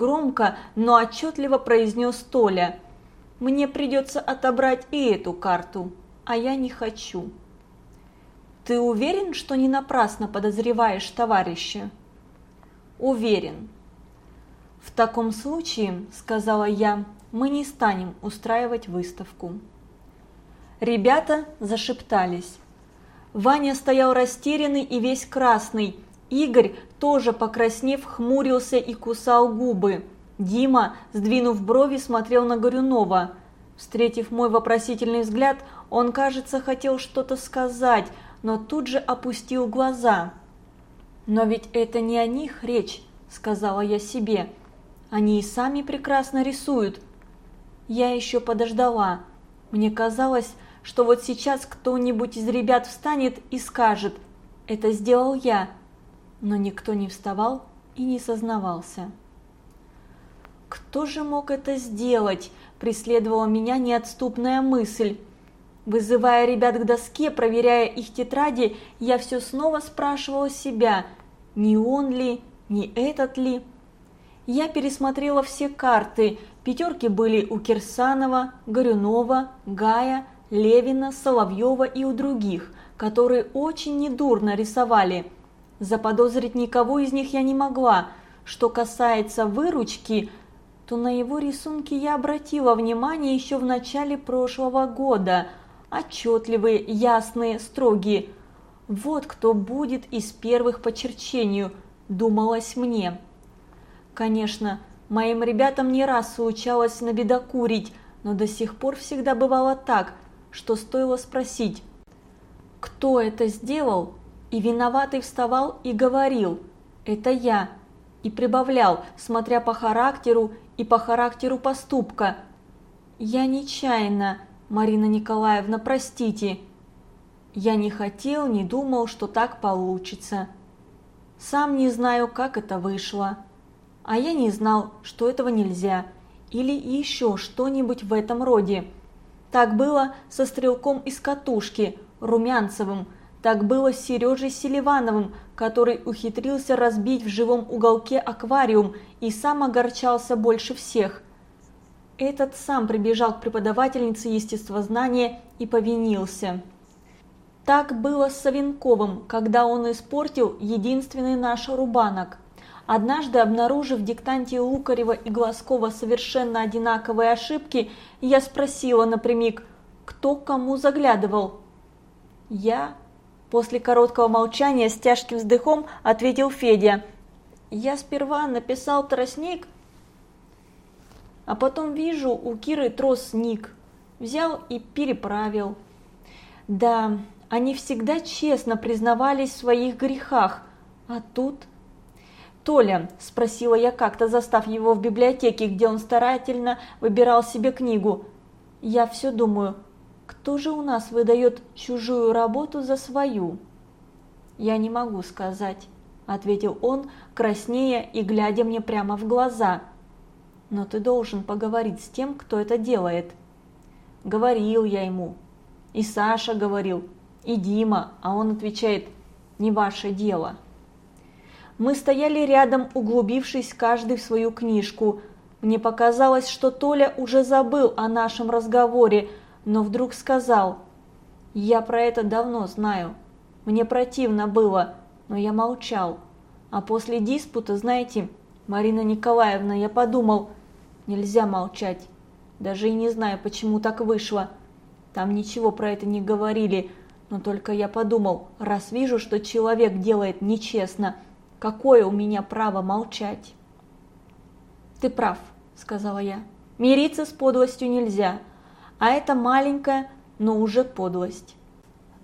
громко, но отчетливо произнес Толя. «Мне придется отобрать и эту карту, а я не хочу». «Ты уверен, что не напрасно подозреваешь товарища?» «Уверен». «В таком случае, – сказала я, – мы не станем устраивать выставку». Ребята зашептались. Ваня стоял растерянный и весь красный. Игорь, тоже покраснев, хмурился и кусал губы. Дима, сдвинув брови, смотрел на Горюнова. Встретив мой вопросительный взгляд, он, кажется, хотел что-то сказать, но тут же опустил глаза. «Но ведь это не о них речь», – сказала я себе. «Они и сами прекрасно рисуют». Я еще подождала. Мне казалось, что вот сейчас кто-нибудь из ребят встанет и скажет «это сделал я», но никто не вставал и не сознавался. Кто же мог это сделать? Преследовала меня неотступная мысль. Вызывая ребят к доске, проверяя их тетради, я все снова спрашивала себя, не он ли, не этот ли. Я пересмотрела все карты, пятерки были у Кирсанова, Горюнова, Гая, Левина, Соловьева и у других, которые очень недурно рисовали. Заподозрить никого из них я не могла. Что касается выручки, то на его рисунки я обратила внимание еще в начале прошлого года. Отчетливые, ясные, строгие. Вот кто будет из первых по черчению, думалось мне. Конечно, моим ребятам не раз случалось набедокурить, но до сих пор всегда бывало так – что стоило спросить, кто это сделал, и виноватый вставал и говорил «это я», и прибавлял, смотря по характеру и по характеру поступка «я нечаянно, Марина Николаевна, простите». Я не хотел, не думал, что так получится. Сам не знаю, как это вышло. А я не знал, что этого нельзя, или еще что-нибудь в этом роде. Так было со стрелком из катушки, Румянцевым, так было с Сережей Селивановым, который ухитрился разбить в живом уголке аквариум и сам огорчался больше всех. Этот сам прибежал к преподавательнице естествознания и повинился. Так было с Савенковым, когда он испортил единственный наш рубанок. Однажды, обнаружив в диктанте Лукарева и Глазкова совершенно одинаковые ошибки, я спросила напрямик, кто кому заглядывал. «Я?» После короткого молчания с тяжким вздохом ответил Федя. «Я сперва написал тростник, а потом вижу у Киры тростник. Взял и переправил». Да, они всегда честно признавались в своих грехах, а тут «Толя», – спросила я как-то, застав его в библиотеке, где он старательно выбирал себе книгу. «Я все думаю, кто же у нас выдает чужую работу за свою?» «Я не могу сказать», – ответил он, краснея и глядя мне прямо в глаза. «Но ты должен поговорить с тем, кто это делает». Говорил я ему. И Саша говорил, и Дима, а он отвечает «не ваше дело». Мы стояли рядом, углубившись каждый в свою книжку. Мне показалось, что Толя уже забыл о нашем разговоре, но вдруг сказал, «Я про это давно знаю. Мне противно было, но я молчал. А после диспута, знаете, Марина Николаевна, я подумал, нельзя молчать. Даже и не знаю, почему так вышло. Там ничего про это не говорили, но только я подумал, раз вижу, что человек делает нечестно – Какое у меня право молчать? Ты прав, сказала я. Мириться с подлостью нельзя, а это маленькая, но уже подлость.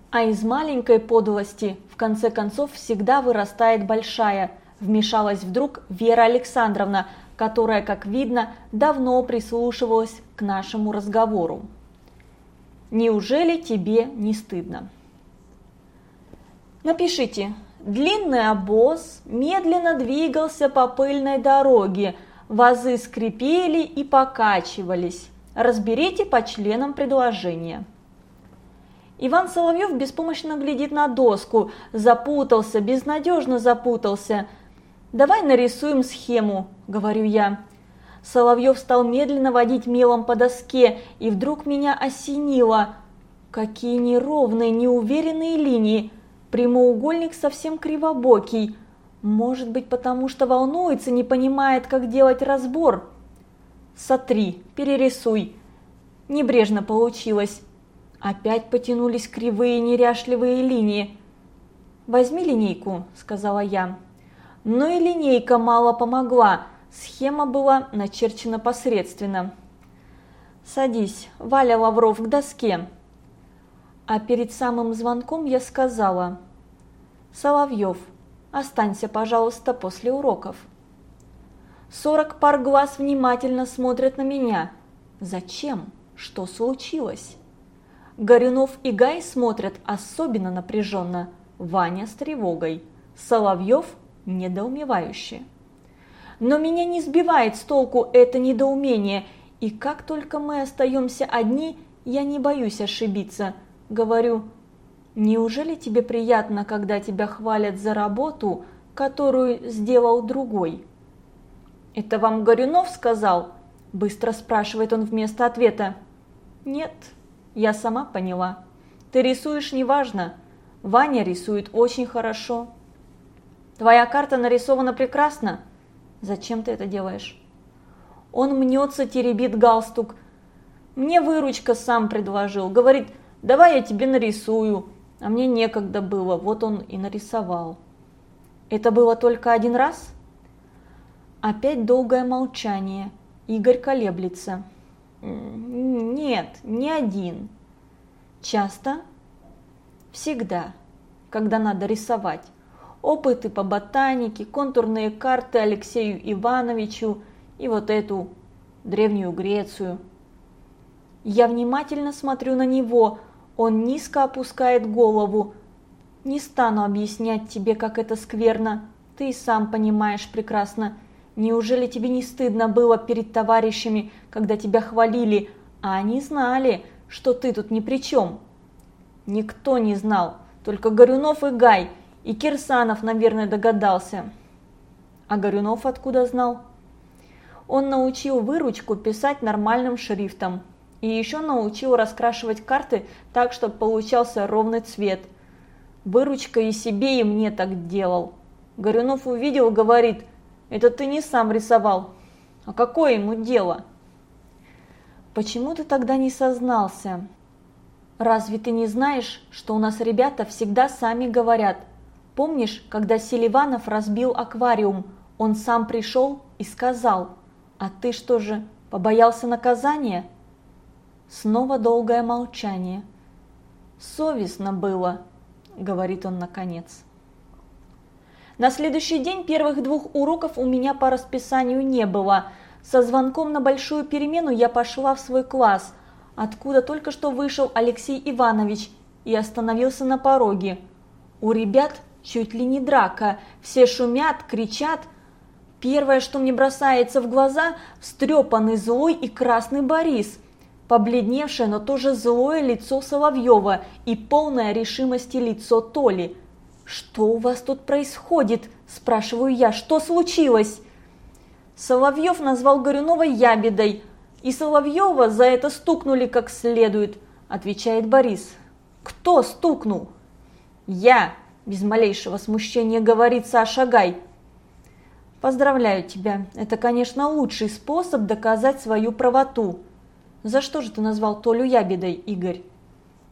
А из маленькой подлости, в конце концов, всегда вырастает большая, вмешалась вдруг Вера Александровна, которая, как видно, давно прислушивалась к нашему разговору. Неужели тебе не стыдно? Напишите, Длинный обоз медленно двигался по пыльной дороге, вазы скрипели и покачивались. Разберите по членам предложения. Иван Соловьев беспомощно глядит на доску, запутался, безнадежно запутался. «Давай нарисуем схему», – говорю я. Соловьев стал медленно водить мелом по доске, и вдруг меня осенило. Какие неровные, неуверенные линии. Прямоугольник совсем кривобокий. Может быть, потому что волнуется, не понимает, как делать разбор. Сотри, перерисуй. Небрежно получилось. Опять потянулись кривые неряшливые линии. «Возьми линейку», – сказала я. Но и линейка мало помогла, схема была начерчена посредственно. «Садись, Валя Лавров к доске». А перед самым звонком я сказала, «Соловьев, останься, пожалуйста, после уроков». Сорок пар глаз внимательно смотрят на меня. Зачем? Что случилось? Горюнов и Гай смотрят особенно напряженно, Ваня с тревогой, Соловьев недоумевающе. Но меня не сбивает с толку это недоумение, и как только мы остаемся одни, я не боюсь ошибиться. Говорю, неужели тебе приятно, когда тебя хвалят за работу, которую сделал другой? Это вам Горюнов сказал? Быстро спрашивает он вместо ответа. Нет, я сама поняла. Ты рисуешь неважно. Ваня рисует очень хорошо. Твоя карта нарисована прекрасно. Зачем ты это делаешь? Он мнется, теребит галстук. Мне выручка сам предложил. Говорит, давай я тебе нарисую. А мне некогда было, вот он и нарисовал. Это было только один раз? Опять долгое молчание. Игорь колеблется. Нет, не один. Часто? Всегда, когда надо рисовать. Опыты по ботанике, контурные карты Алексею Ивановичу и вот эту древнюю Грецию. Я внимательно смотрю на него, он низко опускает голову. Не стану объяснять тебе, как это скверно, ты и сам понимаешь прекрасно. Неужели тебе не стыдно было перед товарищами, когда тебя хвалили, а они знали, что ты тут ни при чем? Никто не знал, только Горюнов и Гай, и Кирсанов, наверное, догадался. А Горюнов откуда знал? Он научил выручку писать нормальным шрифтом. И еще научил раскрашивать карты так, чтобы получался ровный цвет. Выручка и себе, и мне так делал. Горюнов увидел, говорит – это ты не сам рисовал. А какое ему дело? Почему ты тогда не сознался? Разве ты не знаешь, что у нас ребята всегда сами говорят? Помнишь, когда Селиванов разбил аквариум, он сам пришел и сказал, а ты что же, побоялся наказания? Снова долгое молчание. Совестно было, говорит он наконец. На следующий день первых двух уроков у меня по расписанию не было. Со звонком на большую перемену я пошла в свой класс, откуда только что вышел Алексей Иванович и остановился на пороге. У ребят чуть ли не драка, все шумят, кричат. Первое, что мне бросается в глаза, встрепанный злой и красный Борис – побледневшее, но тоже злое лицо Соловьева и полное решимости лицо Толи – «Что у вас тут происходит?» – спрашиваю я. «Что случилось?» Соловьев назвал Горюнова ябедой, и Соловьева за это стукнули как следует, отвечает Борис. «Кто стукнул?» «Я!» – без малейшего смущения говорит Саша Гай. «Поздравляю тебя. Это, конечно, лучший способ доказать свою правоту. За что же ты назвал Толю ябедой, Игорь?»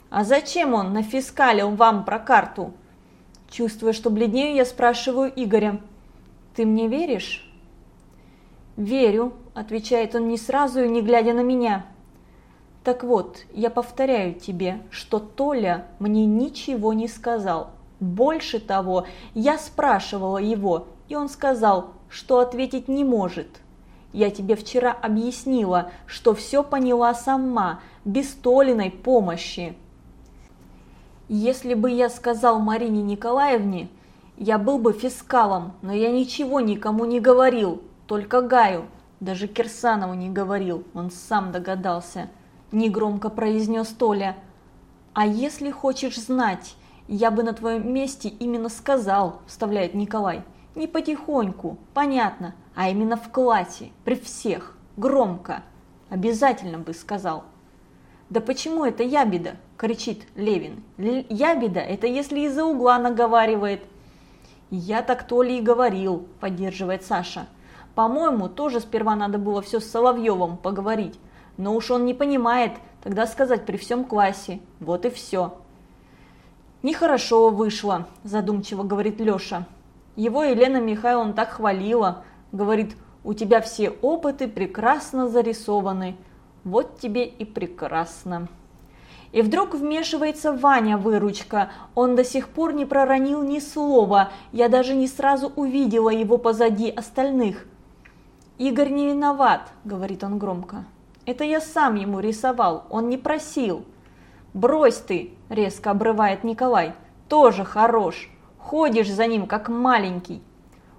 «А зачем он нафискалил вам про карту?» Чувствуя, что бледнею, я спрашиваю Игоря. «Ты мне веришь?» «Верю», – отвечает он не сразу и не глядя на меня. «Так вот, я повторяю тебе, что Толя мне ничего не сказал. Больше того, я спрашивала его, и он сказал, что ответить не может. Я тебе вчера объяснила, что все поняла сама, без Толиной помощи». Если бы я сказал Марине Николаевне, я был бы фискалом, но я ничего никому не говорил, только Гаю, даже Кирсанову не говорил, он сам догадался. Негромко произнес Толя. А если хочешь знать, я бы на твоем месте именно сказал, вставляет Николай. Не потихоньку, понятно, а именно в классе, при всех, громко. Обязательно бы сказал. «Да почему это ябеда?» – кричит Левин. «Ябеда – это если из-за угла наговаривает». «Я так то ли и говорил», – поддерживает Саша. «По-моему, тоже сперва надо было все с Соловьевым поговорить. Но уж он не понимает, тогда сказать при всем классе. Вот и все». «Нехорошо вышло», – задумчиво говорит Леша. Его Елена Михайловна так хвалила. Говорит, у тебя все опыты прекрасно зарисованы. Вот тебе и прекрасно. И вдруг вмешивается Ваня выручка. Он до сих пор не проронил ни слова. Я даже не сразу увидела его позади остальных. «Игорь не виноват», – говорит он громко. «Это я сам ему рисовал, он не просил». «Брось ты!» – резко обрывает Николай. «Тоже хорош. Ходишь за ним, как маленький».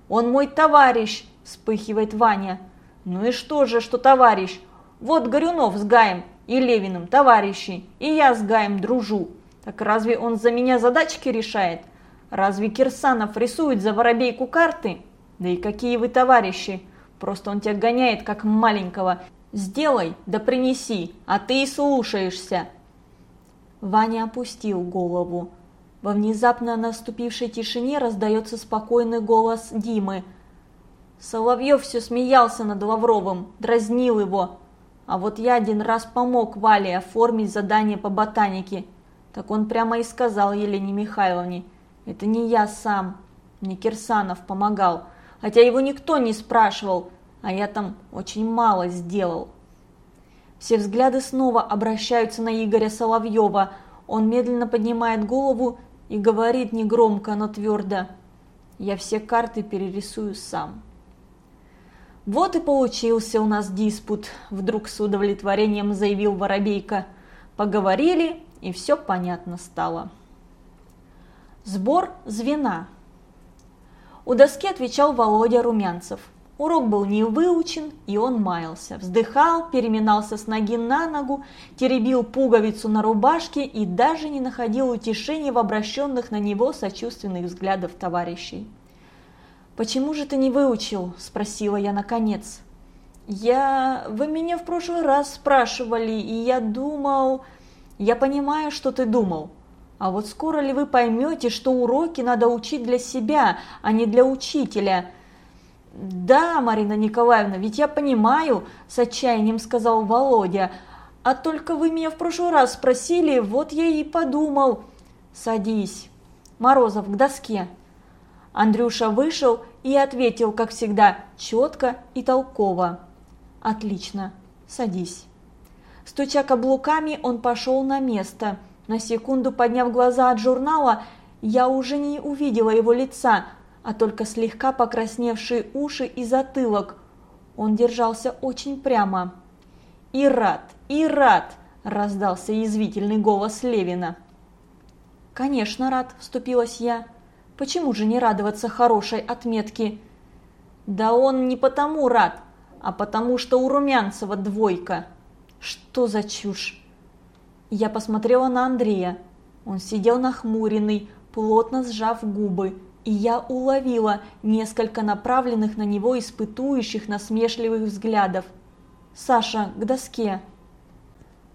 «Он мой товарищ!» – вспыхивает Ваня. «Ну и что же, что товарищ? Вот Горюнов с Гаем и Левиным товарищи, и я с Гаем дружу. Так разве он за меня задачки решает? Разве Кирсанов рисует за воробейку карты? Да и какие вы товарищи! Просто он тебя гоняет, как маленького. Сделай, да принеси, а ты и слушаешься. Ваня опустил голову. Во внезапно наступившей тишине раздается спокойный голос Димы. Соловьев все смеялся над Лавровым, дразнил его. А вот я один раз помог Вале оформить задание по ботанике. Так он прямо и сказал Елене Михайловне. Это не я сам, мне Кирсанов помогал. Хотя его никто не спрашивал, а я там очень мало сделал. Все взгляды снова обращаются на Игоря Соловьева. Он медленно поднимает голову и говорит негромко, но твердо. «Я все карты перерисую сам». «Вот и получился у нас диспут», – вдруг с удовлетворением заявил Воробейко. «Поговорили, и все понятно стало». Сбор звена. У доски отвечал Володя Румянцев – Урок был не выучен, и он маялся. Вздыхал, переминался с ноги на ногу, теребил пуговицу на рубашке и даже не находил утешения в обращенных на него сочувственных взглядов товарищей. «Почему же ты не выучил?» – спросила я наконец. «Я... Вы меня в прошлый раз спрашивали, и я думал...» «Я понимаю, что ты думал. А вот скоро ли вы поймете, что уроки надо учить для себя, а не для учителя?» «Да, Марина Николаевна, ведь я понимаю», – с отчаянием сказал Володя. «А только вы меня в прошлый раз спросили, вот я и подумал». «Садись». Морозов к доске. Андрюша вышел и ответил, как всегда, четко и толково. «Отлично, садись». Стуча каблуками, он пошел на место. На секунду подняв глаза от журнала, я уже не увидела его лица, а только слегка покрасневшие уши и затылок. Он держался очень прямо. «И рад, и рад!» – раздался язвительный голос Левина. «Конечно рад», – вступилась я. «Почему же не радоваться хорошей отметке?» «Да он не потому рад, а потому что у Румянцева двойка». «Что за чушь?» Я посмотрела на Андрея. Он сидел нахмуренный, плотно сжав губы, и я уловила несколько направленных на него испытующих насмешливых взглядов. «Саша, к доске!»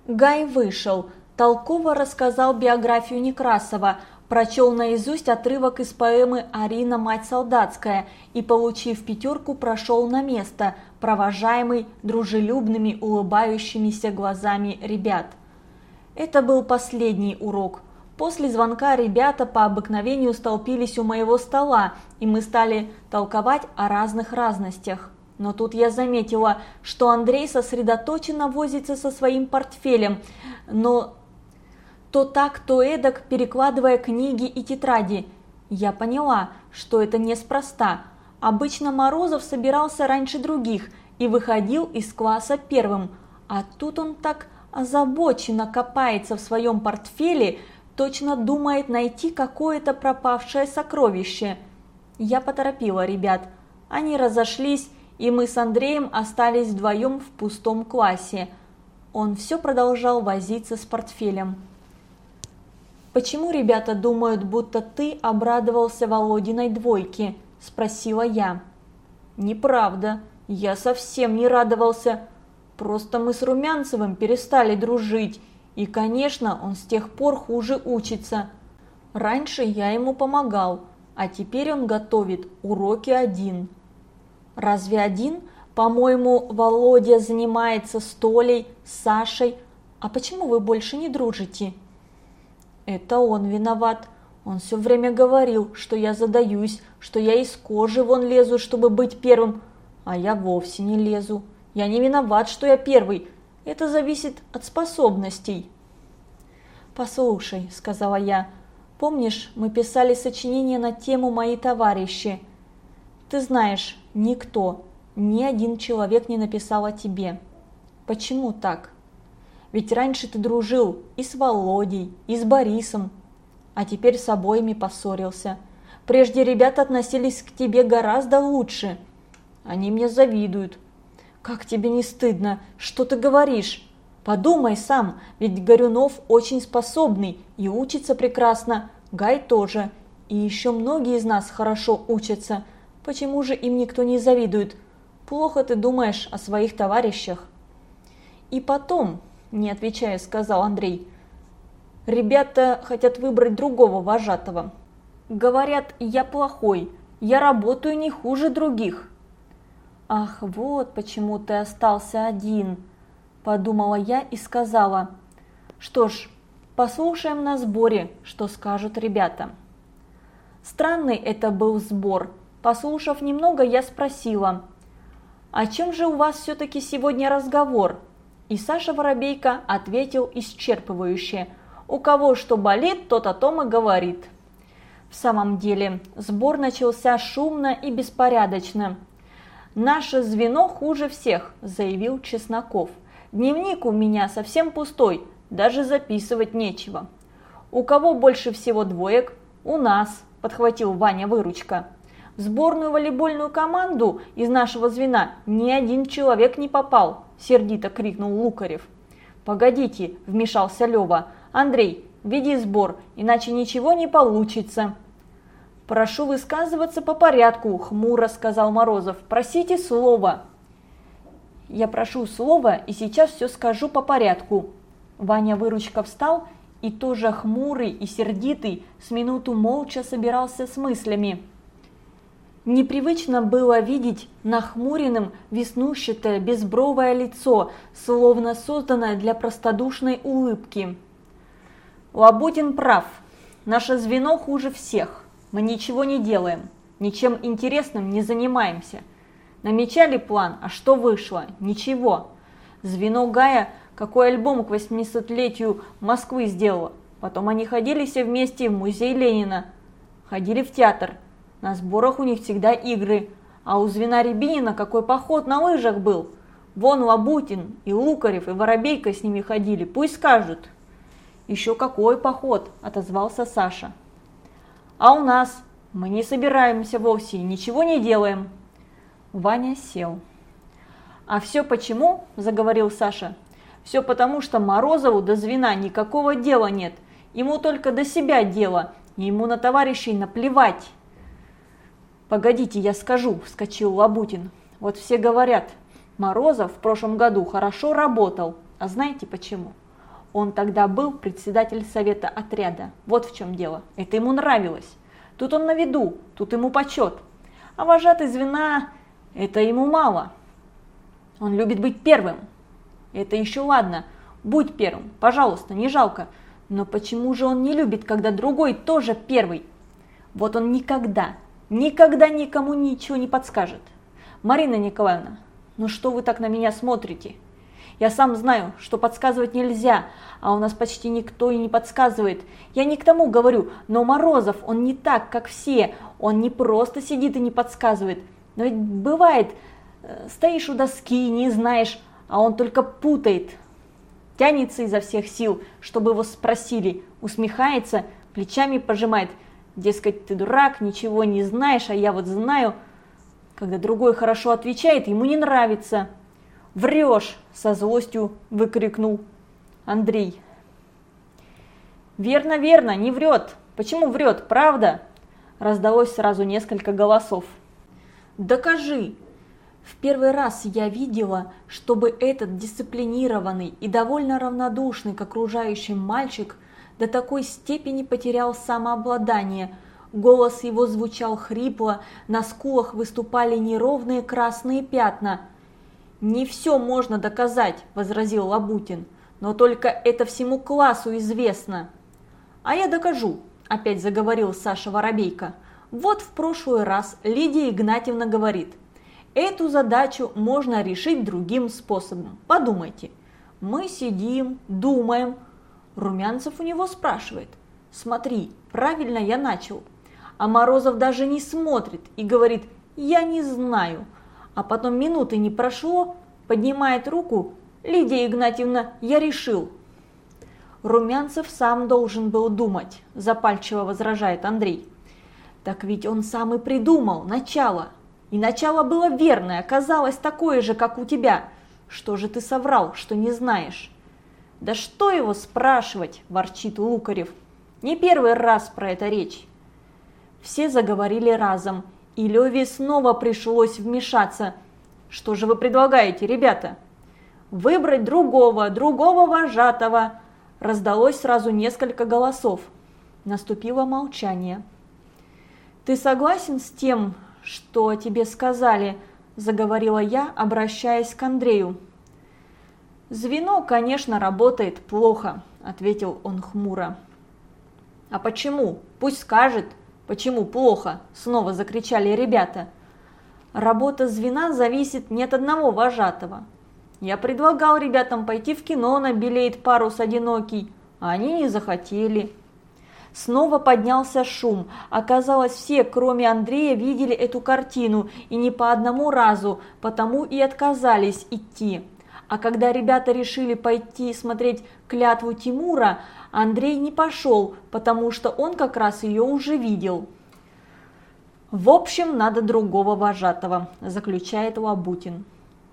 Гай вышел, толково рассказал биографию Некрасова, прочел наизусть отрывок из поэмы «Арина, мать солдатская» и, получив пятерку, прошел на место, провожаемый дружелюбными улыбающимися глазами ребят. Это был последний урок – После звонка ребята по обыкновению столпились у моего стола, и мы стали толковать о разных разностях. Но тут я заметила, что Андрей сосредоточенно возится со своим портфелем, но то так, то эдак, перекладывая книги и тетради. Я поняла, что это неспроста. Обычно Морозов собирался раньше других и выходил из класса первым, а тут он так озабоченно копается в своем портфеле, точно думает найти какое-то пропавшее сокровище. Я поторопила ребят. Они разошлись, и мы с Андреем остались вдвоем в пустом классе. Он все продолжал возиться с портфелем. «Почему ребята думают, будто ты обрадовался Володиной двойке?» –– спросила я. «Неправда, я совсем не радовался. Просто мы с Румянцевым перестали дружить, и, конечно, он с тех пор хуже учится. Раньше я ему помогал, а теперь он готовит уроки один». «Разве один? По-моему, Володя занимается с Толей, с Сашей. А почему вы больше не дружите?» «Это он виноват. Он все время говорил, что я задаюсь, что я из кожи вон лезу, чтобы быть первым, а я вовсе не лезу. Я не виноват, что я первый. Это зависит от способностей. «Послушай», — сказала я, — «помнишь, мы писали сочинение на тему «Мои товарищи»? Ты знаешь, никто, ни один человек не написал о тебе. Почему так? Ведь раньше ты дружил и с Володей, и с Борисом, а теперь с обоими поссорился. Прежде ребята относились к тебе гораздо лучше. Они мне завидуют. Как тебе не стыдно? Что ты говоришь? Подумай сам, ведь Горюнов очень способный и учится прекрасно. Гай тоже. И еще многие из нас хорошо учатся. Почему же им никто не завидует? Плохо ты думаешь о своих товарищах. И потом, не отвечая, сказал Андрей, Ребята хотят выбрать другого вожатого. Говорят, я плохой, я работаю не хуже других. Ах, вот почему ты остался один, подумала я и сказала. Что ж, послушаем на сборе, что скажут ребята. Странный это был сбор. Послушав немного, я спросила, «О чем же у вас все-таки сегодня разговор?» И Саша Воробейко ответил исчерпывающе – у кого что болит, тот о том и говорит. В самом деле, сбор начался шумно и беспорядочно. «Наше звено хуже всех», – заявил Чесноков. «Дневник у меня совсем пустой, даже записывать нечего». «У кого больше всего двоек?» «У нас», – подхватил Ваня выручка. Сборную волейбольную команду из нашего звена ни один человек не попал, сердито крикнул Лукарев. Погодите, вмешался Лева, Андрей, веди сбор, иначе ничего не получится. Прошу высказываться по порядку, хмуро сказал Морозов. Просите слова. Я прошу слова и сейчас все скажу по порядку. Ваня Выручка встал и тоже хмурый и сердитый с минуту молча собирался с мыслями. Непривычно было видеть нахмуренным веснущатое безбровое лицо, словно созданное для простодушной улыбки. Лабутин прав. Наше звено хуже всех. Мы ничего не делаем, ничем интересным не занимаемся. Намечали план, а что вышло? Ничего. Звено Гая какой альбом к 80-летию Москвы сделало. Потом они ходили все вместе в музей Ленина. Ходили в театр. На сборах у них всегда игры. А у звена Рябинина какой поход на лыжах был. Вон Лабутин и Лукарев и Воробейка с ними ходили. Пусть скажут. «Еще какой поход!» – отозвался Саша. «А у нас? Мы не собираемся вовсе, ничего не делаем!» Ваня сел. «А все почему?» – заговорил Саша. «Все потому, что Морозову до звена никакого дела нет. Ему только до себя дело, и ему на товарищей наплевать». «Погодите, я скажу», – вскочил Лабутин. «Вот все говорят, Морозов в прошлом году хорошо работал. А знаете почему?» Он тогда был председатель совета отряда. Вот в чем дело. Это ему нравилось. Тут он на виду, тут ему почет. А вожатый звена – это ему мало. Он любит быть первым. Это еще ладно. Будь первым, пожалуйста, не жалко. Но почему же он не любит, когда другой тоже первый? Вот он никогда, никогда никому ничего не подскажет. Марина Николаевна, ну что вы так на меня смотрите? Я сам знаю, что подсказывать нельзя, а у нас почти никто и не подсказывает. Я не к тому говорю, но Морозов, он не так, как все. Он не просто сидит и не подсказывает. Но ведь бывает, э, стоишь у доски, не знаешь, а он только путает. Тянется изо всех сил, чтобы его спросили, усмехается, плечами пожимает. Дескать, ты дурак, ничего не знаешь, а я вот знаю. Когда другой хорошо отвечает, ему не нравится. «Врешь!» – со злостью выкрикнул Андрей. «Верно, верно, не врет. Почему врет? Правда?» раздалось сразу несколько голосов. «Докажи!» В первый раз я видела, чтобы этот дисциплинированный и довольно равнодушный к окружающим мальчик до такой степени потерял самообладание. Голос его звучал хрипло, на скулах выступали неровные красные пятна. «Не все можно доказать», – возразил Лабутин, – «но только это всему классу известно». «А я докажу», – опять заговорил Саша Воробейко. «Вот в прошлый раз Лидия Игнатьевна говорит, Эту задачу можно решить другим способом. Подумайте. Мы сидим, думаем. Румянцев у него спрашивает. Смотри, правильно я начал. А Морозов даже не смотрит и говорит «я не знаю». А потом минуты не прошло, поднимает руку «Лидия Игнатьевна, я решил». Румянцев сам должен был думать, запальчиво возражает Андрей. Так ведь он сам и придумал начало. И начало было верное, оказалось такое же, как у тебя. Что же ты соврал, что не знаешь? Да что его спрашивать, ворчит Лукарев. Не первый раз про это речь. Все заговорили разом, и Леве снова пришлось вмешаться. Что же вы предлагаете, ребята? Выбрать другого, другого вожатого. Раздалось сразу несколько голосов. Наступило молчание. Ты согласен с тем, «Что тебе сказали?» – заговорила я, обращаясь к Андрею. «Звено, конечно, работает плохо», – ответил он хмуро. «А почему? Пусть скажет, почему плохо?» – снова закричали ребята. «Работа звена зависит не от одного вожатого. Я предлагал ребятам пойти в кино на билет парус одинокий, а они не захотели. Снова поднялся шум. Оказалось, все, кроме Андрея, видели эту картину, и не по одному разу, потому и отказались идти. А когда ребята решили пойти смотреть клятву Тимура, Андрей не пошел, потому что он как раз ее уже видел. «В общем, надо другого вожатого», – заключает Лабутин.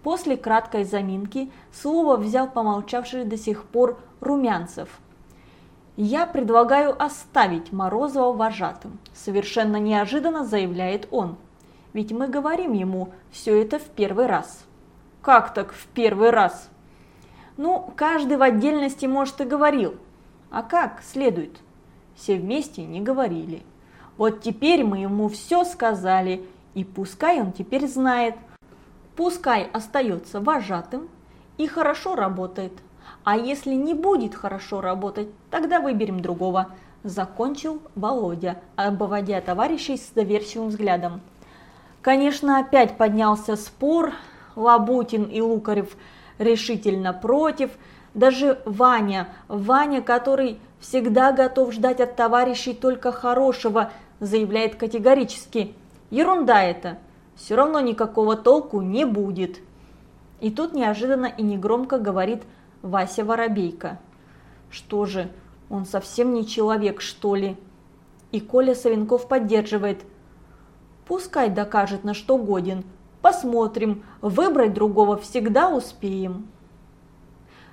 После краткой заминки слово взял помолчавший до сих пор Румянцев – «Я предлагаю оставить Морозова вожатым», – совершенно неожиданно заявляет он. «Ведь мы говорим ему все это в первый раз». «Как так в первый раз?» «Ну, каждый в отдельности, может, и говорил. А как следует?» Все вместе не говорили. Вот теперь мы ему все сказали, и пускай он теперь знает. Пускай остается вожатым и хорошо работает. А если не будет хорошо работать, тогда выберем другого. Закончил Володя, обводя товарищей с доверчивым взглядом. Конечно, опять поднялся спор. Лабутин и Лукарев решительно против. Даже Ваня, Ваня, который всегда готов ждать от товарищей только хорошего, заявляет категорически. Ерунда это, все равно никакого толку не будет. И тут неожиданно и негромко говорит Вася Воробейко. Что же, он совсем не человек, что ли? И Коля Савенков поддерживает. Пускай докажет, на что годен. Посмотрим, выбрать другого всегда успеем.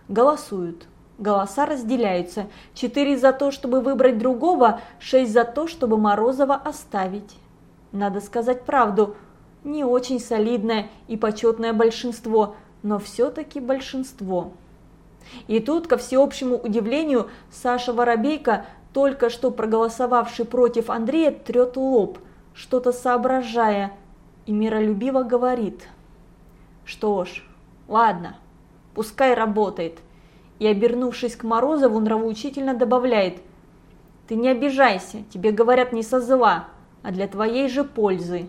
Голосуют. Голоса разделяются. Четыре за то, чтобы выбрать другого, шесть за то, чтобы Морозова оставить. Надо сказать правду, не очень солидное и почетное большинство, но все-таки большинство. И тут, ко всеобщему удивлению, Саша Воробейко, только что проголосовавший против Андрея, трет лоб, что-то соображая, и миролюбиво говорит. «Что ж, ладно, пускай работает». И, обернувшись к Морозову, нравоучительно добавляет. «Ты не обижайся, тебе говорят не со зла, а для твоей же пользы».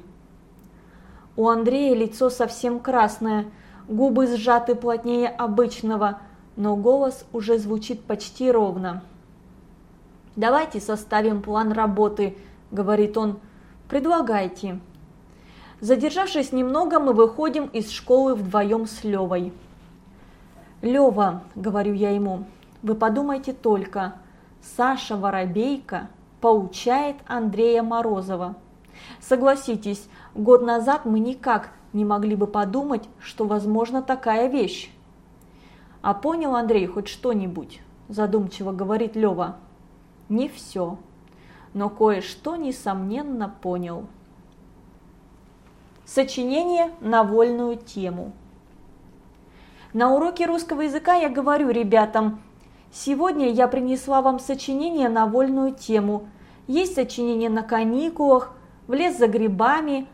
У Андрея лицо совсем красное, губы сжаты плотнее обычного – но голос уже звучит почти ровно. «Давайте составим план работы», – говорит он. «Предлагайте». Задержавшись немного, мы выходим из школы вдвоем с Левой. «Лева», – говорю я ему, – «вы подумайте только, Саша Воробейко поучает Андрея Морозова. Согласитесь, год назад мы никак не могли бы подумать, что возможна такая вещь. «А понял Андрей хоть что-нибудь?» – задумчиво говорит Лева. «Не все. но кое-что, несомненно, понял. Сочинение на вольную тему. На уроке русского языка я говорю ребятам, сегодня я принесла вам сочинение на вольную тему. Есть сочинение на каникулах, в лес за грибами.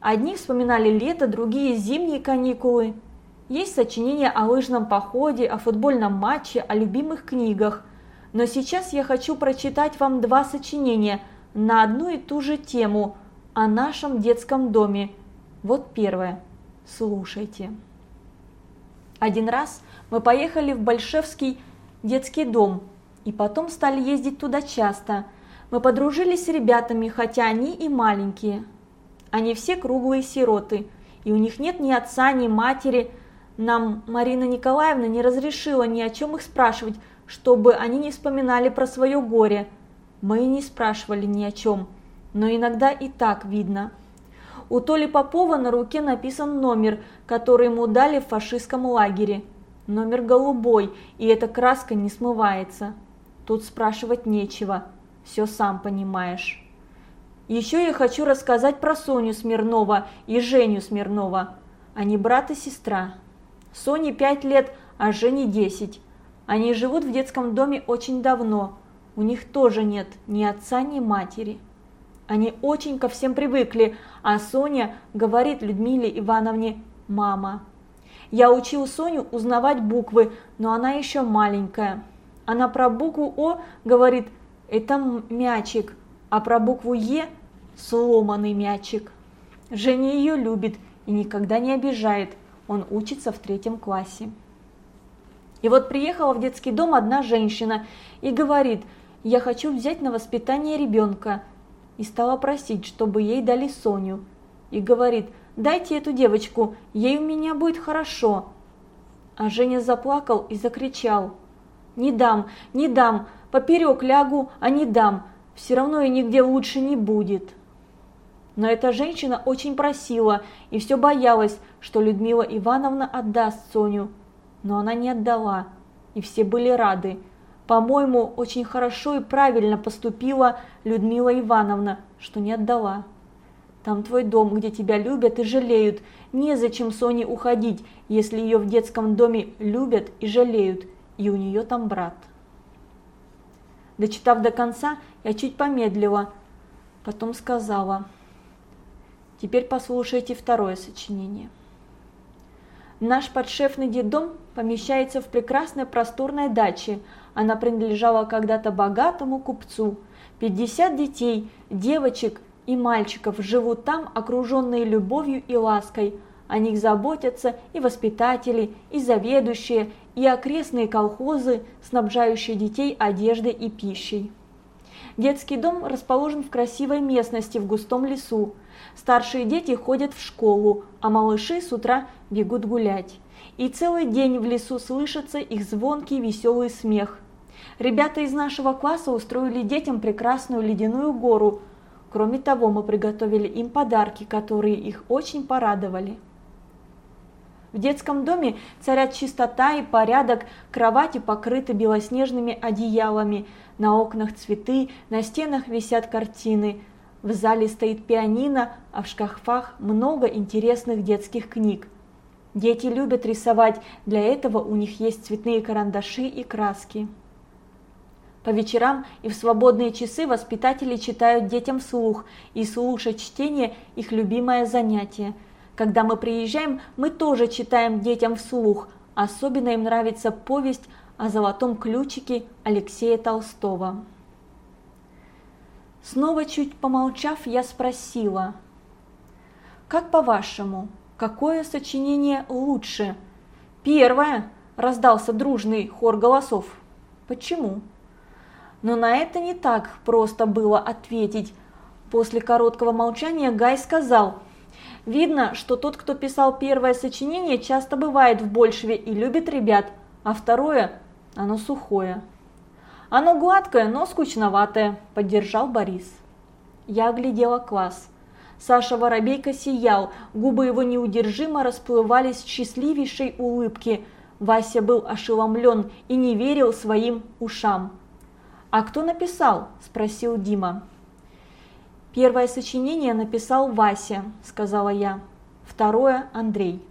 Одни вспоминали лето, другие зимние каникулы. Есть сочинение о лыжном походе, о футбольном матче, о любимых книгах. Но сейчас я хочу прочитать вам два сочинения на одну и ту же тему о нашем детском доме. Вот первое. Слушайте. Один раз мы поехали в Большевский детский дом и потом стали ездить туда часто. Мы подружились с ребятами, хотя они и маленькие. Они все круглые сироты, и у них нет ни отца, ни матери, нам Марина Николаевна не разрешила ни о чем их спрашивать, чтобы они не вспоминали про свое горе. Мы и не спрашивали ни о чем, но иногда и так видно. У Толи Попова на руке написан номер, который ему дали в фашистском лагере. Номер голубой, и эта краска не смывается. Тут спрашивать нечего, все сам понимаешь. Еще я хочу рассказать про Соню Смирнова и Женю Смирнова. Они брат и сестра. Соне 5 лет, а Жене 10. Они живут в детском доме очень давно. У них тоже нет ни отца, ни матери. Они очень ко всем привыкли, а Соня говорит Людмиле Ивановне «мама». Я учил Соню узнавать буквы, но она еще маленькая. Она про букву О говорит «это мячик», а про букву Е – сломанный мячик. Женя ее любит и никогда не обижает – он учится в третьем классе. И вот приехала в детский дом одна женщина и говорит, я хочу взять на воспитание ребенка. И стала просить, чтобы ей дали Соню. И говорит, дайте эту девочку, ей у меня будет хорошо. А Женя заплакал и закричал, не дам, не дам, поперек лягу, а не дам, все равно и нигде лучше не будет. Но эта женщина очень просила и все боялась, что Людмила Ивановна отдаст Соню. Но она не отдала, и все были рады. По-моему, очень хорошо и правильно поступила Людмила Ивановна, что не отдала. Там твой дом, где тебя любят и жалеют. Незачем Соне уходить, если ее в детском доме любят и жалеют, и у нее там брат. Дочитав до конца, я чуть помедлила, потом сказала – Теперь послушайте второе сочинение. Наш подшефный детдом помещается в прекрасной просторной даче. Она принадлежала когда-то богатому купцу. 50 детей, девочек и мальчиков живут там, окруженные любовью и лаской. О них заботятся и воспитатели, и заведующие, и окрестные колхозы, снабжающие детей одеждой и пищей. Детский дом расположен в красивой местности в густом лесу. Старшие дети ходят в школу, а малыши с утра бегут гулять. И целый день в лесу слышится их звонкий веселый смех. Ребята из нашего класса устроили детям прекрасную ледяную гору. Кроме того, мы приготовили им подарки, которые их очень порадовали. В детском доме царят чистота и порядок, кровати покрыты белоснежными одеялами, на окнах цветы, на стенах висят картины – в зале стоит пианино, а в шкафах много интересных детских книг. Дети любят рисовать, для этого у них есть цветные карандаши и краски. По вечерам и в свободные часы воспитатели читают детям вслух, и слушать чтение – их любимое занятие. Когда мы приезжаем, мы тоже читаем детям вслух, особенно им нравится повесть о золотом ключике Алексея Толстого. Снова чуть помолчав, я спросила, «Как по-вашему, какое сочинение лучше?» «Первое!» – раздался дружный хор голосов. «Почему?» Но на это не так просто было ответить. После короткого молчания Гай сказал, «Видно, что тот, кто писал первое сочинение, часто бывает в Большеве и любит ребят, а второе – оно сухое». «Оно гладкое, но скучноватое», – поддержал Борис. Я оглядела класс. Саша Воробейко сиял, губы его неудержимо расплывались в счастливейшей улыбке. Вася был ошеломлен и не верил своим ушам. «А кто написал?» – спросил Дима. «Первое сочинение написал Вася», – сказала я. «Второе – Андрей».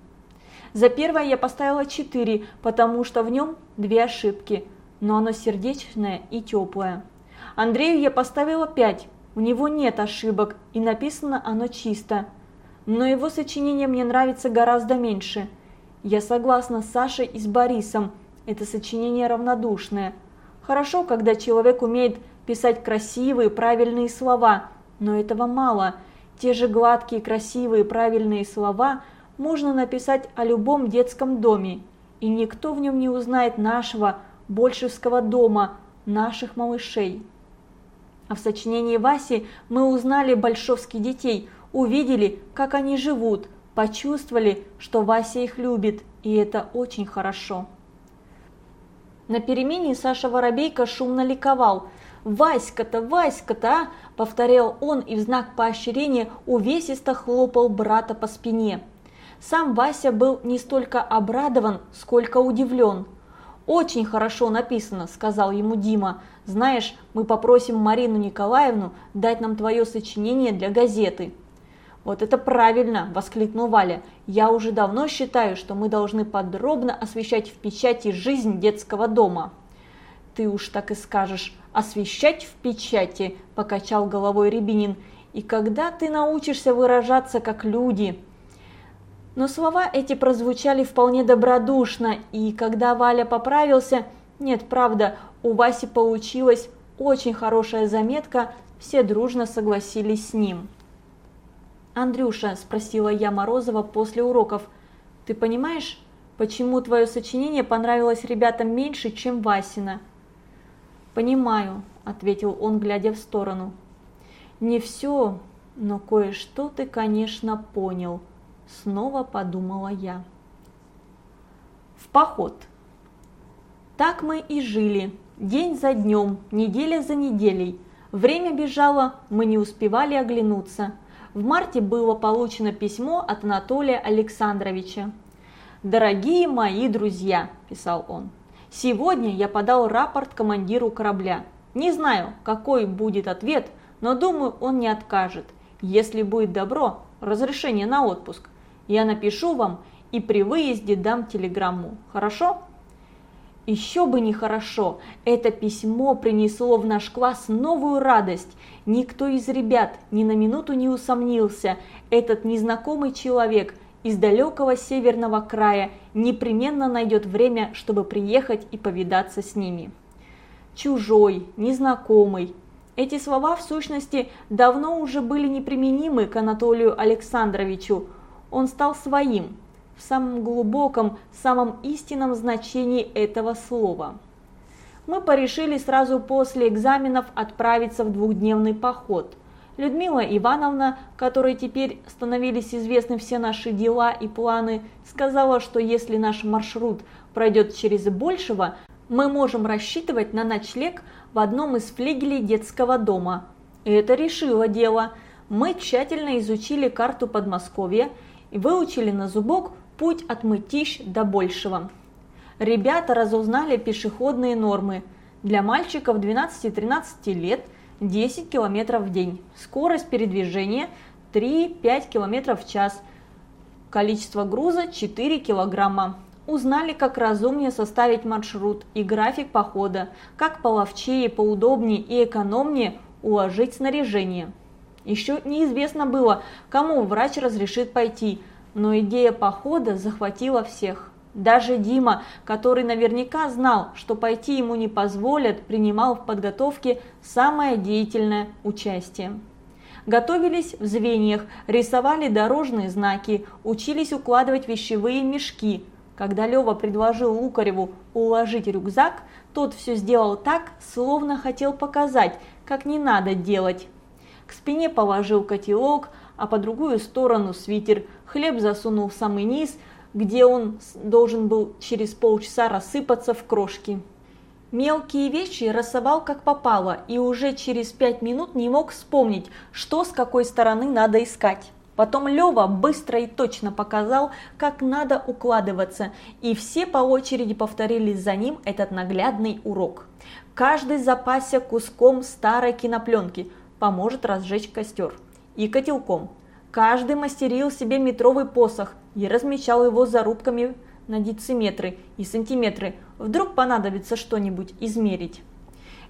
За первое я поставила 4, потому что в нем две ошибки, но оно сердечное и теплое. Андрею я поставила 5, у него нет ошибок и написано оно чисто. Но его сочинение мне нравится гораздо меньше. Я согласна с Сашей и с Борисом, это сочинение равнодушное. Хорошо, когда человек умеет писать красивые, правильные слова, но этого мало. Те же гладкие, красивые, правильные слова можно написать о любом детском доме, и никто в нем не узнает нашего большевского дома, наших малышей. А в сочинении Васи мы узнали большовских детей, увидели, как они живут, почувствовали, что Вася их любит, и это очень хорошо. На перемене Саша Воробейко шумно ликовал – «Васька-то, Васька-то, а!» – повторял он и в знак поощрения увесисто хлопал брата по спине. Сам Вася был не столько обрадован, сколько удивлен. «Очень хорошо написано», – сказал ему Дима. «Знаешь, мы попросим Марину Николаевну дать нам твое сочинение для газеты». «Вот это правильно!» – воскликнул Валя. «Я уже давно считаю, что мы должны подробно освещать в печати жизнь детского дома». «Ты уж так и скажешь», освещать в печати», – покачал головой Рябинин. «И когда ты научишься выражаться как люди?» Но слова эти прозвучали вполне добродушно, и когда Валя поправился, нет, правда, у Васи получилась очень хорошая заметка, все дружно согласились с ним. «Андрюша», – спросила я Морозова после уроков, – «ты понимаешь, почему твое сочинение понравилось ребятам меньше, чем Васина?» «Понимаю», – ответил он, глядя в сторону. «Не все, но кое-что ты, конечно, понял», – снова подумала я. В поход. Так мы и жили, день за днем, неделя за неделей. Время бежало, мы не успевали оглянуться. В марте было получено письмо от Анатолия Александровича. «Дорогие мои друзья», – писал он, – Сегодня я подал рапорт командиру корабля. Не знаю, какой будет ответ, но думаю, он не откажет. Если будет добро, разрешение на отпуск, я напишу вам и при выезде дам телеграмму. Хорошо? Еще бы не хорошо, это письмо принесло в наш класс новую радость. Никто из ребят ни на минуту не усомнился, этот незнакомый человек – из далекого северного края непременно найдет время, чтобы приехать и повидаться с ними. Чужой, незнакомый. Эти слова в сущности давно уже были неприменимы к Анатолию Александровичу. Он стал своим, в самом глубоком, самом истинном значении этого слова. Мы порешили сразу после экзаменов отправиться в двухдневный поход – Людмила Ивановна, которой теперь становились известны все наши дела и планы, сказала, что если наш маршрут пройдет через Большего, мы можем рассчитывать на ночлег в одном из флигелей детского дома. Это решило дело. Мы тщательно изучили карту Подмосковья и выучили на зубок путь от Мытищ до Большего. Ребята разузнали пешеходные нормы. Для мальчиков 12-13 лет – 10 км в день. Скорость передвижения 3-5 км в час. Количество груза 4 кг. Узнали, как разумнее составить маршрут и график похода, как половчее, поудобнее и экономнее уложить снаряжение. Еще неизвестно было, кому врач разрешит пойти, но идея похода захватила всех. Даже Дима, который наверняка знал, что пойти ему не позволят, принимал в подготовке самое деятельное участие. Готовились в звеньях, рисовали дорожные знаки, учились укладывать вещевые мешки. Когда Лева предложил Лукареву уложить рюкзак, тот все сделал так, словно хотел показать, как не надо делать. К спине положил котелок, а по другую сторону свитер, хлеб засунул в самый низ – где он должен был через полчаса рассыпаться в крошки. Мелкие вещи рассовал как попало и уже через пять минут не мог вспомнить, что с какой стороны надо искать. Потом Лева быстро и точно показал, как надо укладываться, и все по очереди повторили за ним этот наглядный урок. Каждый запасся куском старой кинопленки. поможет разжечь костер. И котелком. Каждый мастерил себе метровый посох и размечал его зарубками на дециметры и сантиметры. Вдруг понадобится что-нибудь измерить.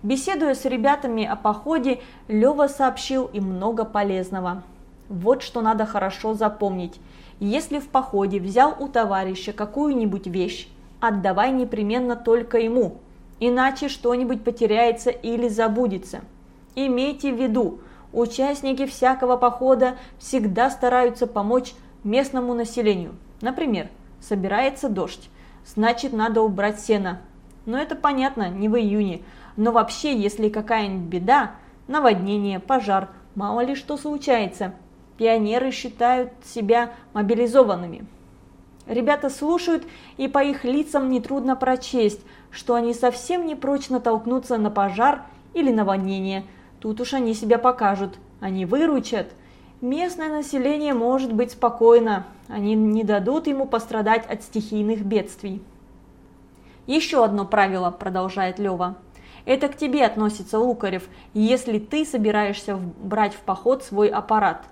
Беседуя с ребятами о походе, Лева сообщил им много полезного. Вот что надо хорошо запомнить. Если в походе взял у товарища какую-нибудь вещь, отдавай непременно только ему, иначе что-нибудь потеряется или забудется. Имейте в виду, участники всякого похода всегда стараются помочь местному населению. Например, собирается дождь, значит надо убрать сено. Но это понятно, не в июне, но вообще, если какая-нибудь беда, наводнение, пожар, мало ли что случается, пионеры считают себя мобилизованными. Ребята слушают, и по их лицам нетрудно прочесть, что они совсем не прочно толкнутся на пожар или наводнение. Тут уж они себя покажут, они выручат. Местное население может быть спокойно, они не дадут ему пострадать от стихийных бедствий. Еще одно правило, продолжает Лева. Это к тебе относится, Лукарев, если ты собираешься брать в поход свой аппарат.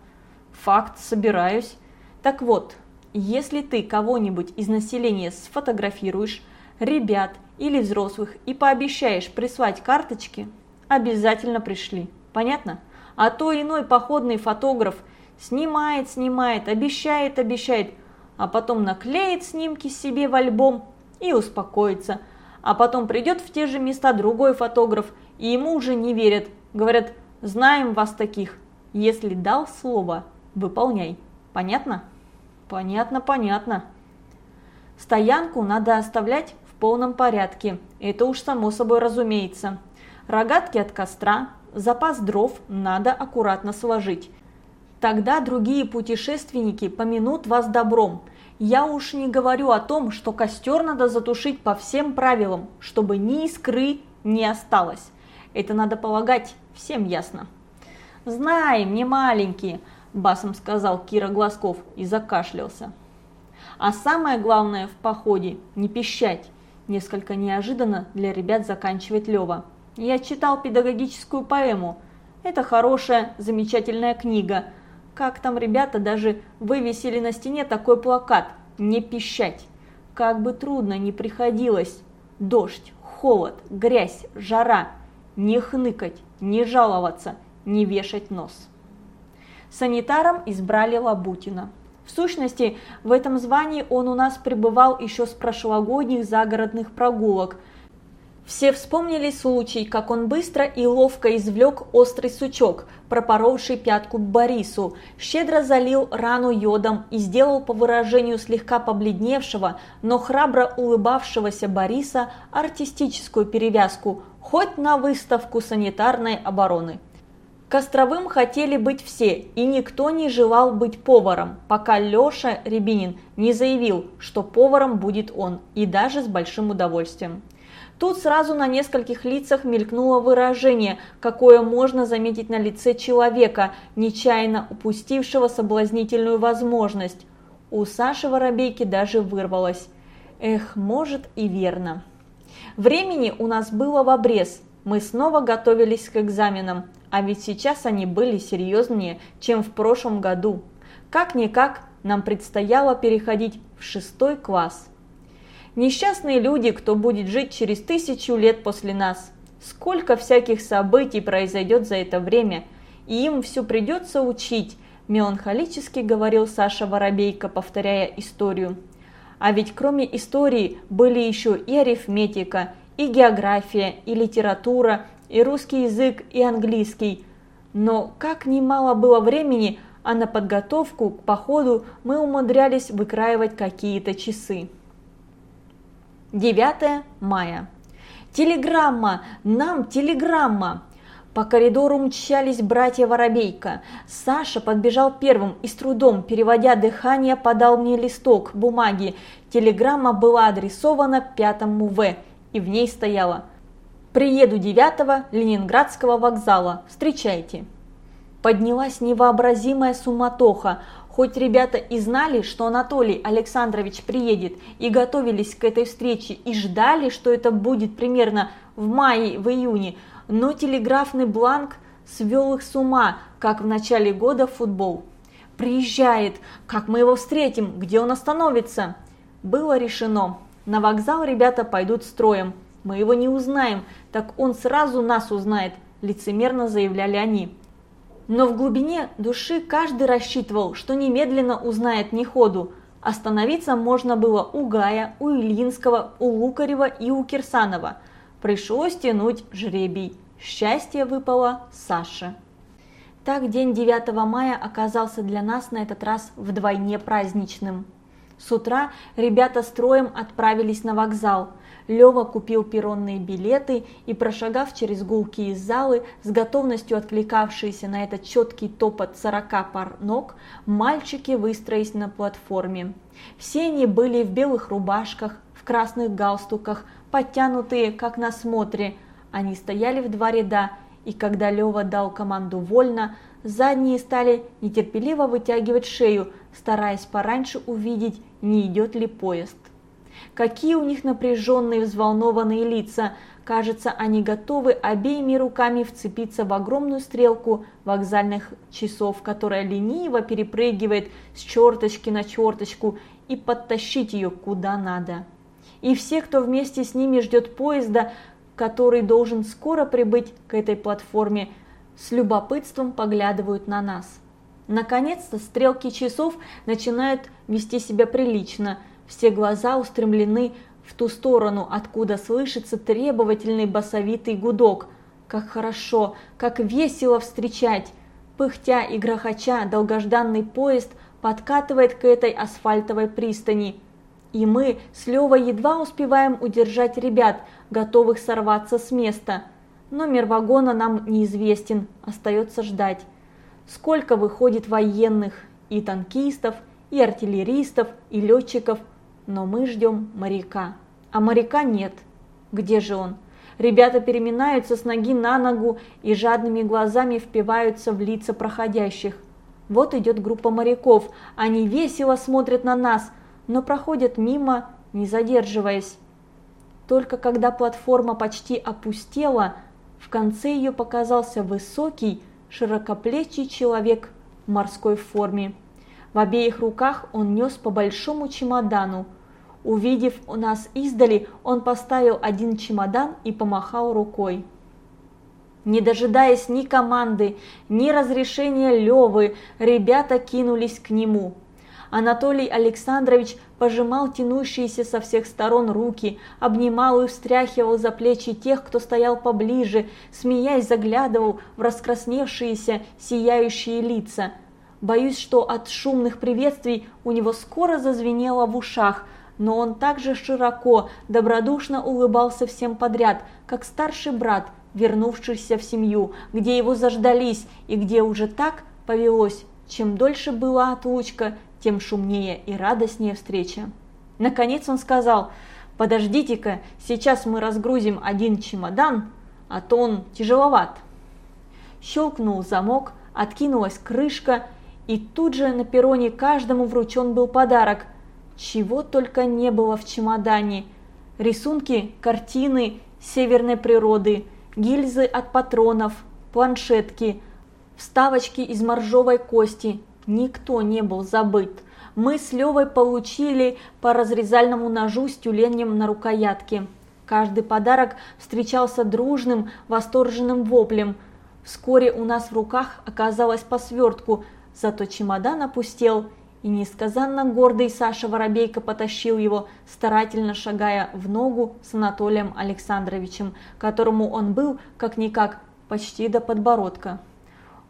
Факт, собираюсь. Так вот, если ты кого-нибудь из населения сфотографируешь, ребят или взрослых, и пообещаешь прислать карточки, обязательно пришли. Понятно? А то иной походный фотограф снимает, снимает, обещает, обещает, а потом наклеит снимки себе в альбом и успокоится – а потом придет в те же места другой фотограф, и ему уже не верят. Говорят, знаем вас таких. Если дал слово, выполняй. Понятно? Понятно, понятно. Стоянку надо оставлять в полном порядке. Это уж само собой разумеется. Рогатки от костра, запас дров надо аккуратно сложить. Тогда другие путешественники помянут вас добром – я уж не говорю о том, что костер надо затушить по всем правилам, чтобы ни искры не осталось. Это надо полагать, всем ясно. «Знаем, не маленькие», – басом сказал Кира Глазков и закашлялся. А самое главное в походе – не пищать. Несколько неожиданно для ребят заканчивает Лева. Я читал педагогическую поэму. Это хорошая, замечательная книга – как там ребята даже вывесили на стене такой плакат «Не пищать». Как бы трудно ни приходилось. Дождь, холод, грязь, жара. Не хныкать, не жаловаться, не вешать нос. Санитаром избрали Лабутина. В сущности, в этом звании он у нас пребывал еще с прошлогодних загородных прогулок – все вспомнили случай, как он быстро и ловко извлек острый сучок, пропоровший пятку Борису, щедро залил рану йодом и сделал по выражению слегка побледневшего, но храбро улыбавшегося Бориса артистическую перевязку, хоть на выставку санитарной обороны. Костровым хотели быть все, и никто не желал быть поваром, пока Леша Рябинин не заявил, что поваром будет он, и даже с большим удовольствием. Тут сразу на нескольких лицах мелькнуло выражение, какое можно заметить на лице человека, нечаянно упустившего соблазнительную возможность. У Саши Воробейки даже вырвалось. Эх, может и верно. Времени у нас было в обрез. Мы снова готовились к экзаменам, а ведь сейчас они были серьезнее, чем в прошлом году. Как-никак нам предстояло переходить в шестой класс. Несчастные люди, кто будет жить через тысячу лет после нас. Сколько всяких событий произойдет за это время, и им все придется учить, меланхолически говорил Саша Воробейко, повторяя историю. А ведь кроме истории были еще и арифметика, и география, и литература, и русский язык, и английский. Но как немало было времени, а на подготовку к походу мы умудрялись выкраивать какие-то часы. 9 мая. Телеграмма! Нам телеграмма! По коридору мчались братья Воробейка. Саша подбежал первым и с трудом, переводя дыхание, подал мне листок бумаги. Телеграмма была адресована пятому В, и в ней стояла «Приеду 9 Ленинградского вокзала. Встречайте». Поднялась невообразимая суматоха. Хоть ребята и знали, что Анатолий Александрович приедет, и готовились к этой встрече, и ждали, что это будет примерно в мае, в июне, но телеграфный бланк свел их с ума, как в начале года футбол. Приезжает, как мы его встретим, где он остановится? Было решено. На вокзал ребята пойдут строем. Мы его не узнаем, так он сразу нас узнает, лицемерно заявляли они. Но в глубине души каждый рассчитывал, что немедленно узнает Неходу. Остановиться можно было у Гая, у Ильинского, у Лукарева и у Кирсанова. Пришлось тянуть жребий. Счастье выпало Саше. Так день 9 мая оказался для нас на этот раз вдвойне праздничным. С утра ребята строем отправились на вокзал – Лева купил перронные билеты и, прошагав через гулкие залы, с готовностью откликавшиеся на этот четкий топот сорока пар ног, мальчики выстроились на платформе. Все они были в белых рубашках, в красных галстуках, подтянутые, как на смотре. Они стояли в два ряда, и когда Лева дал команду «Вольно», задние стали нетерпеливо вытягивать шею, стараясь пораньше увидеть, не идет ли поезд. Какие у них напряженные взволнованные лица. Кажется, они готовы обеими руками вцепиться в огромную стрелку вокзальных часов, которая лениво перепрыгивает с черточки на черточку и подтащить ее куда надо. И все, кто вместе с ними ждет поезда, который должен скоро прибыть к этой платформе, с любопытством поглядывают на нас. Наконец-то стрелки часов начинают вести себя прилично – все глаза устремлены в ту сторону, откуда слышится требовательный басовитый гудок. Как хорошо, как весело встречать! Пыхтя и грохоча долгожданный поезд подкатывает к этой асфальтовой пристани. И мы с Левой едва успеваем удержать ребят, готовых сорваться с места. Номер вагона нам неизвестен, остается ждать. Сколько выходит военных, и танкистов, и артиллеристов, и летчиков – но мы ждем моряка. А моряка нет. Где же он? Ребята переминаются с ноги на ногу и жадными глазами впиваются в лица проходящих. Вот идет группа моряков. Они весело смотрят на нас, но проходят мимо, не задерживаясь. Только когда платформа почти опустела, в конце ее показался высокий, широкоплечий человек в морской форме. В обеих руках он нес по большому чемодану. Увидев у нас издали, он поставил один чемодан и помахал рукой. Не дожидаясь ни команды, ни разрешения Левы, ребята кинулись к нему. Анатолий Александрович пожимал тянущиеся со всех сторон руки, обнимал и встряхивал за плечи тех, кто стоял поближе, смеясь заглядывал в раскрасневшиеся, сияющие лица – Боюсь, что от шумных приветствий у него скоро зазвенело в ушах, но он также широко, добродушно улыбался всем подряд, как старший брат, вернувшийся в семью, где его заждались и где уже так повелось. Чем дольше была отлучка, тем шумнее и радостнее встреча. Наконец он сказал, подождите-ка, сейчас мы разгрузим один чемодан, а то он тяжеловат. Щелкнул замок, откинулась крышка, и тут же на перроне каждому вручен был подарок. Чего только не было в чемодане. Рисунки, картины северной природы, гильзы от патронов, планшетки, вставочки из моржовой кости. Никто не был забыт. Мы с Левой получили по разрезальному ножу с тюленем на рукоятке. Каждый подарок встречался дружным, восторженным воплем. Вскоре у нас в руках оказалось по свертку – Зато чемодан опустел, и несказанно гордый Саша Воробейко потащил его, старательно шагая в ногу с Анатолием Александровичем, которому он был, как-никак, почти до подбородка.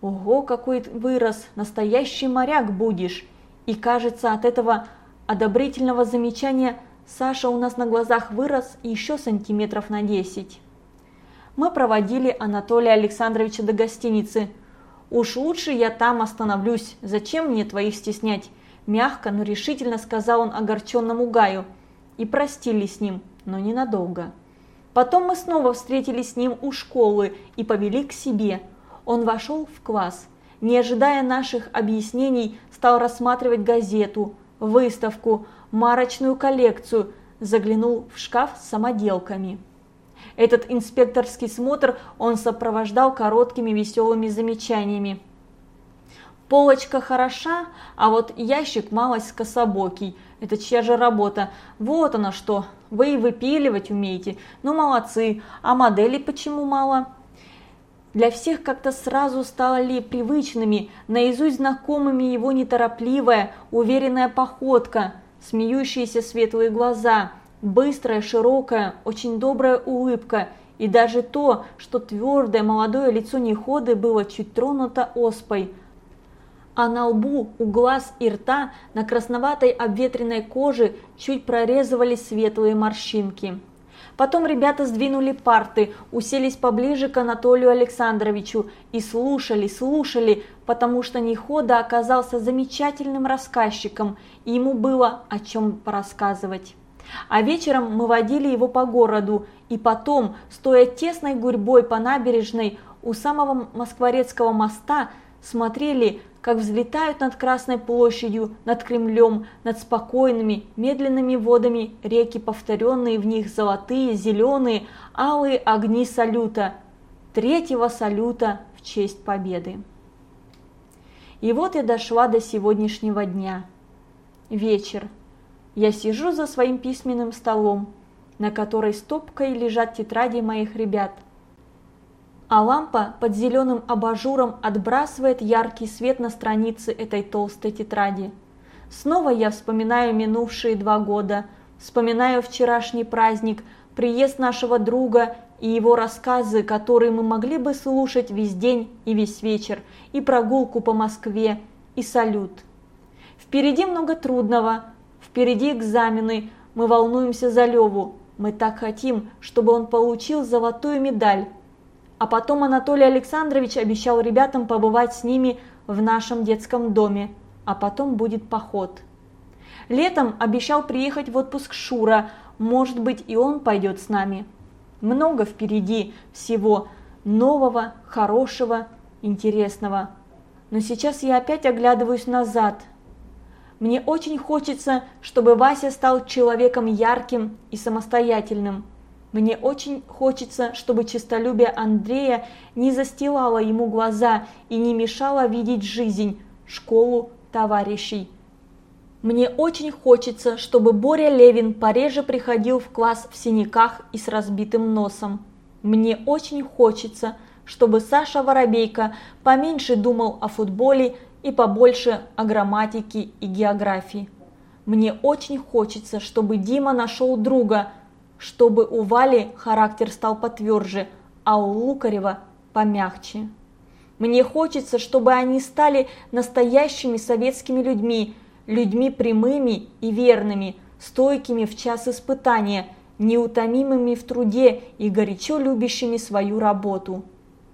«Ого, какой вырос! Настоящий моряк будешь!» И кажется, от этого одобрительного замечания Саша у нас на глазах вырос еще сантиметров на десять. Мы проводили Анатолия Александровича до гостиницы – «Уж лучше я там остановлюсь, зачем мне твоих стеснять?» Мягко, но решительно сказал он огорченному Гаю. И простились с ним, но ненадолго. Потом мы снова встретились с ним у школы и повели к себе. Он вошел в класс. Не ожидая наших объяснений, стал рассматривать газету, выставку, марочную коллекцию, заглянул в шкаф с самоделками. Этот инспекторский смотр он сопровождал короткими веселыми замечаниями. Полочка хороша, а вот ящик малость кособокий. Это чья же работа? Вот она что. Вы и выпиливать умеете. Ну молодцы. А моделей почему мало? Для всех как-то сразу стали привычными, наизусть знакомыми его неторопливая, уверенная походка, смеющиеся светлые глаза, быстрая, широкая, очень добрая улыбка и даже то, что твердое молодое лицо Неходы было чуть тронуто оспой – а на лбу, у глаз и рта на красноватой обветренной коже чуть прорезывались светлые морщинки. Потом ребята сдвинули парты, уселись поближе к Анатолию Александровичу и слушали, слушали, потому что Нехода оказался замечательным рассказчиком, и ему было о чем порассказывать. А вечером мы водили его по городу, и потом, стоя тесной гурьбой по набережной у самого Москворецкого моста, смотрели, как взлетают над Красной площадью, над Кремлем, над спокойными, медленными водами реки, повторенные в них золотые, зеленые, алые огни салюта, третьего салюта в честь победы. И вот я дошла до сегодняшнего дня. Вечер. Я сижу за своим письменным столом, на которой стопкой лежат тетради моих ребят – а лампа под зеленым абажуром отбрасывает яркий свет на страницы этой толстой тетради. Снова я вспоминаю минувшие два года, вспоминаю вчерашний праздник, приезд нашего друга и его рассказы, которые мы могли бы слушать весь день и весь вечер, и прогулку по Москве, и салют. Впереди много трудного, впереди экзамены, мы волнуемся за Леву, мы так хотим, чтобы он получил золотую медаль. А потом Анатолий Александрович обещал ребятам побывать с ними в нашем детском доме, а потом будет поход. Летом обещал приехать в отпуск Шура, может быть и он пойдет с нами. Много впереди всего нового, хорошего, интересного. Но сейчас я опять оглядываюсь назад. Мне очень хочется, чтобы Вася стал человеком ярким и самостоятельным. Мне очень хочется, чтобы честолюбие Андрея не застилало ему глаза и не мешало видеть жизнь, школу, товарищей. Мне очень хочется, чтобы Боря Левин пореже приходил в класс в синяках и с разбитым носом. Мне очень хочется, чтобы Саша Воробейко поменьше думал о футболе и побольше о грамматике и географии. Мне очень хочется, чтобы Дима нашел друга – чтобы у Вали характер стал потверже, а у Лукарева помягче. Мне хочется, чтобы они стали настоящими советскими людьми, людьми прямыми и верными, стойкими в час испытания, неутомимыми в труде и горячо любящими свою работу.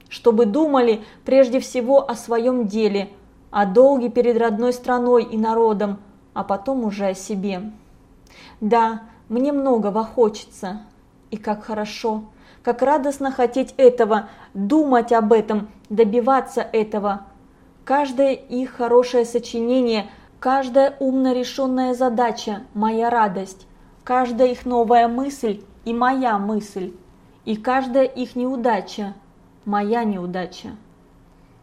Чтобы думали прежде всего о своем деле, о долге перед родной страной и народом, а потом уже о себе. Да, мне многого хочется. И как хорошо, как радостно хотеть этого, думать об этом, добиваться этого. Каждое их хорошее сочинение, каждая умно решенная задача – моя радость. Каждая их новая мысль и моя мысль. И каждая их неудача – моя неудача.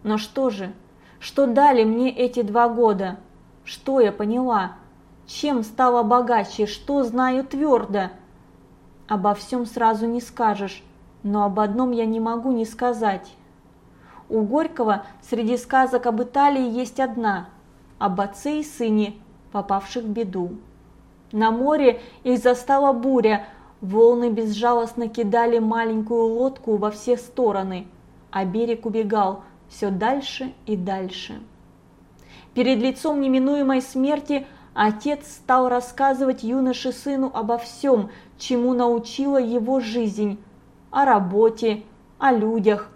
Но что же, что дали мне эти два года? Что я поняла? Чем стала богаче, что знаю твердо? Обо всем сразу не скажешь, но об одном я не могу не сказать. У Горького среди сказок об Италии есть одна – об отце и сыне, попавших в беду. На море их застала буря, волны безжалостно кидали маленькую лодку во все стороны, а берег убегал все дальше и дальше. Перед лицом неминуемой смерти Отец стал рассказывать юноше сыну обо всем, чему научила его жизнь, о работе, о людях.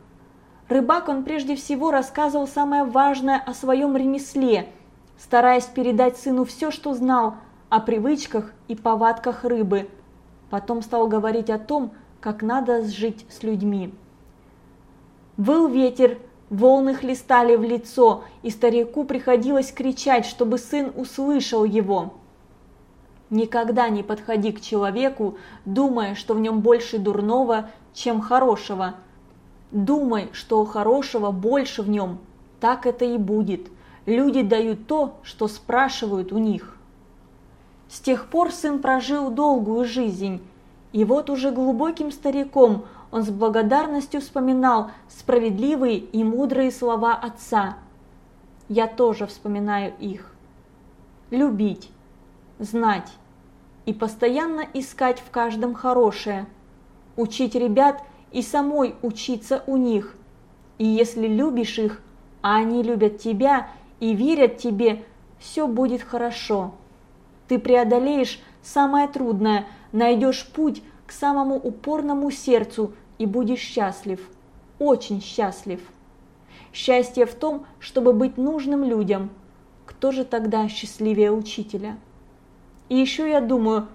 Рыбак он прежде всего рассказывал самое важное о своем ремесле, стараясь передать сыну все, что знал о привычках и повадках рыбы. Потом стал говорить о том, как надо жить с людьми. Выл ветер, Волны хлестали в лицо, и старику приходилось кричать, чтобы сын услышал его. Никогда не подходи к человеку, думая, что в нем больше дурного, чем хорошего. Думай, что хорошего больше в нем. Так это и будет. Люди дают то, что спрашивают у них. С тех пор сын прожил долгую жизнь, и вот уже глубоким стариком он с благодарностью вспоминал справедливые и мудрые слова отца. Я тоже вспоминаю их. Любить, знать и постоянно искать в каждом хорошее, учить ребят и самой учиться у них. И если любишь их, а они любят тебя и верят тебе, все будет хорошо. Ты преодолеешь самое трудное, найдешь путь к самому упорному сердцу и будешь счастлив, очень счастлив. Счастье в том, чтобы быть нужным людям. Кто же тогда счастливее учителя? И еще я думаю,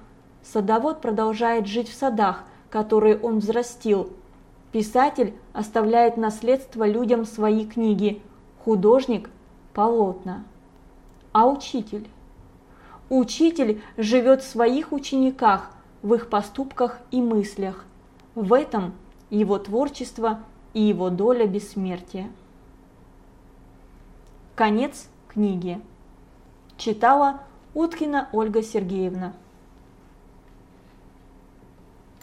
садовод продолжает жить в садах, которые он взрастил. Писатель оставляет наследство людям свои книги, художник – полотна. А учитель? Учитель живет в своих учениках, в их поступках и мыслях. В этом его творчество и его доля бессмертия. Конец книги. Читала Уткина Ольга Сергеевна.